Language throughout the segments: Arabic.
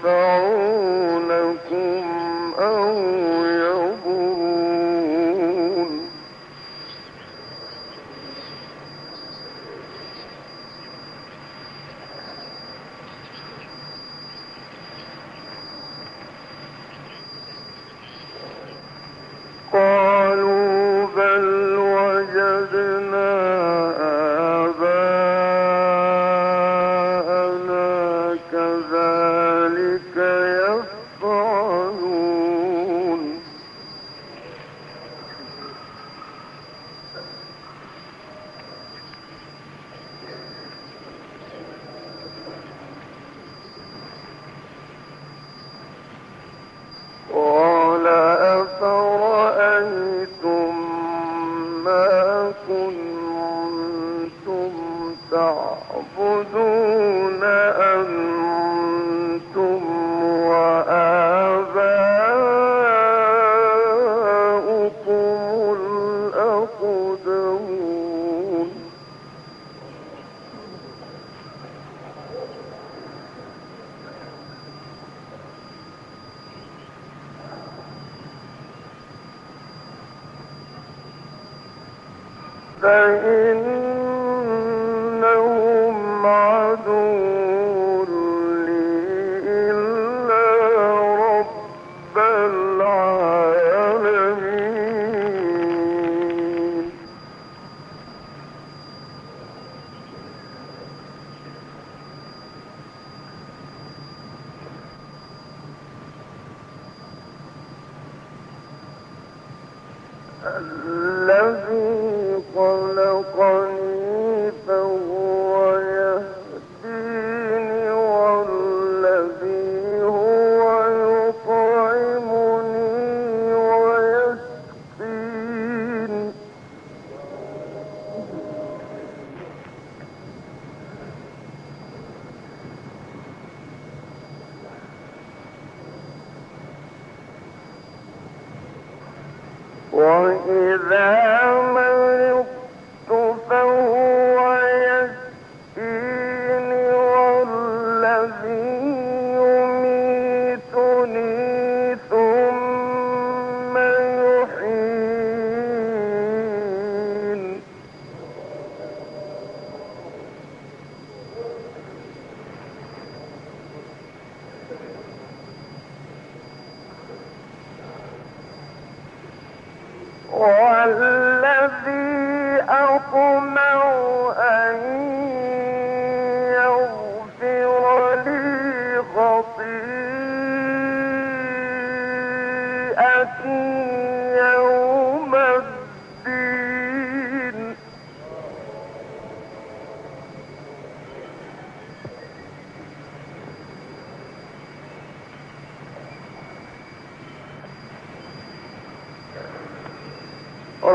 so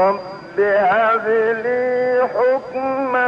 رب هب لي حكما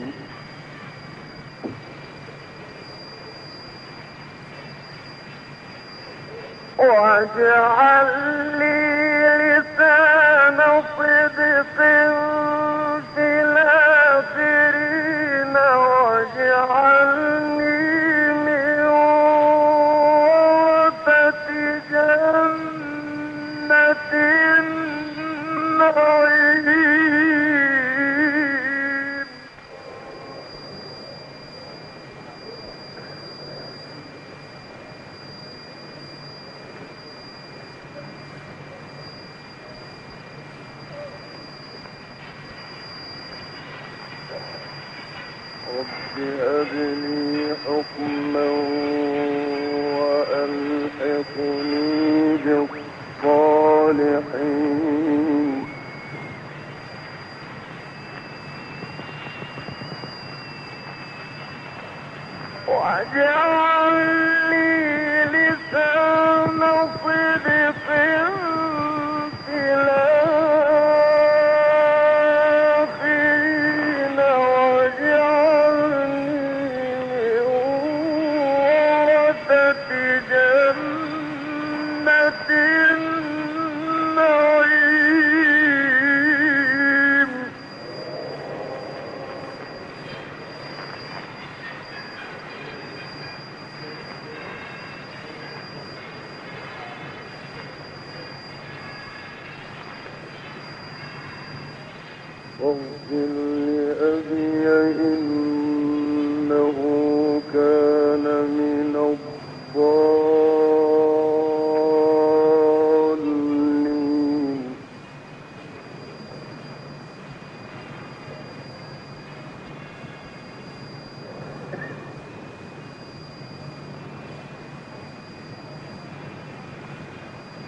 واجعل لي لسان صدق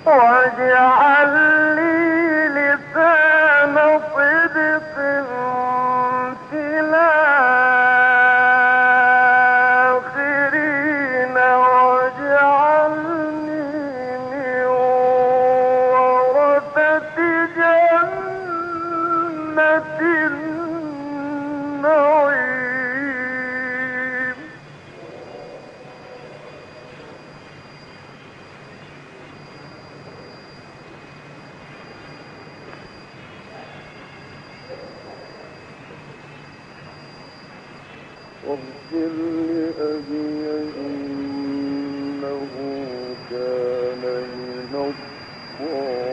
我家。كان من الضالين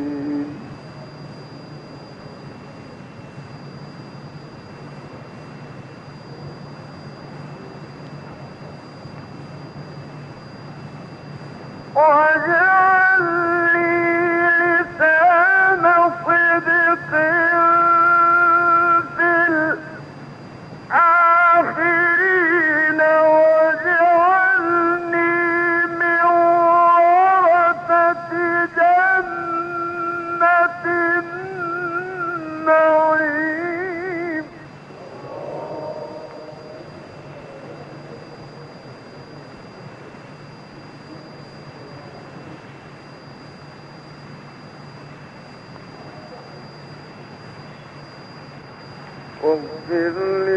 Heavenly.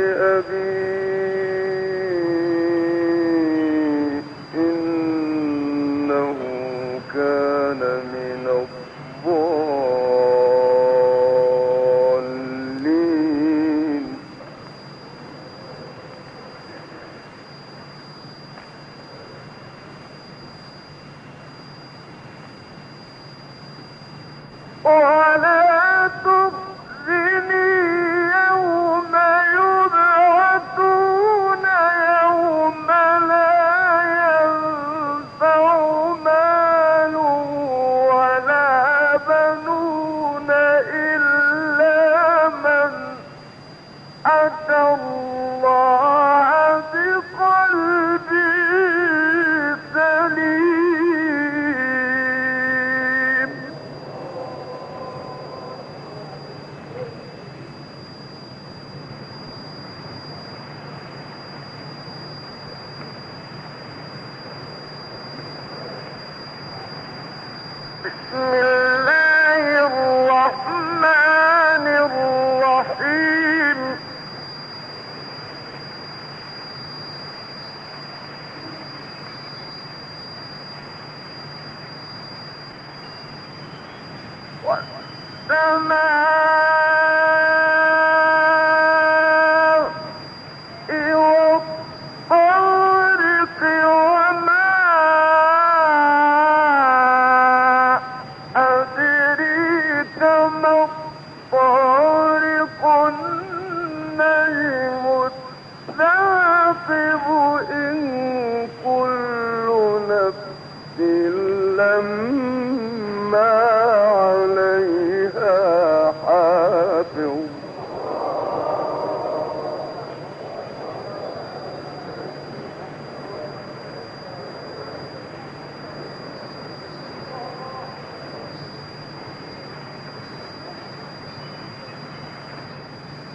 zaman.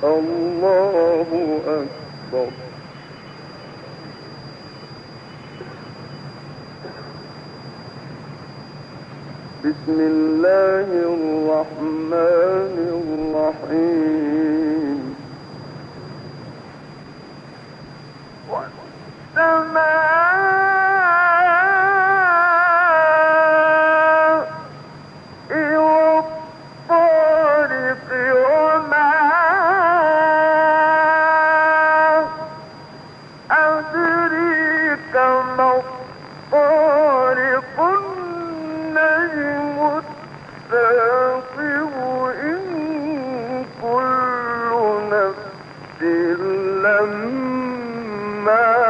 الله أكبر. بسم الله الرحمن الرحيم. والسماء لما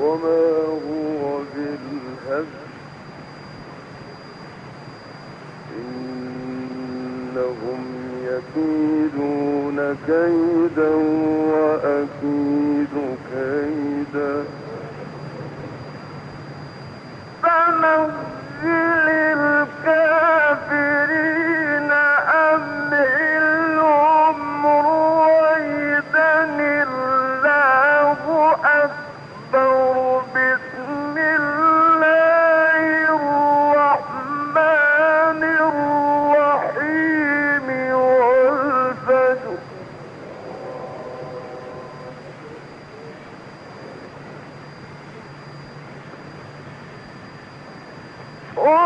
وما هو بالهزل إنهم يكيدون كيدا وأكيد Oh!